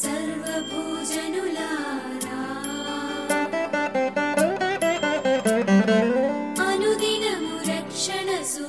सर्वभूजनुलारा अनुदिनमु रक्षण सु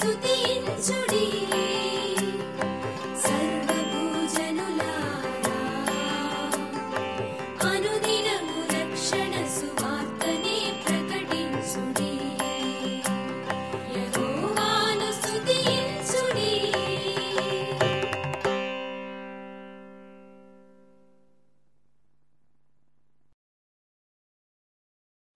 to the